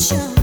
attention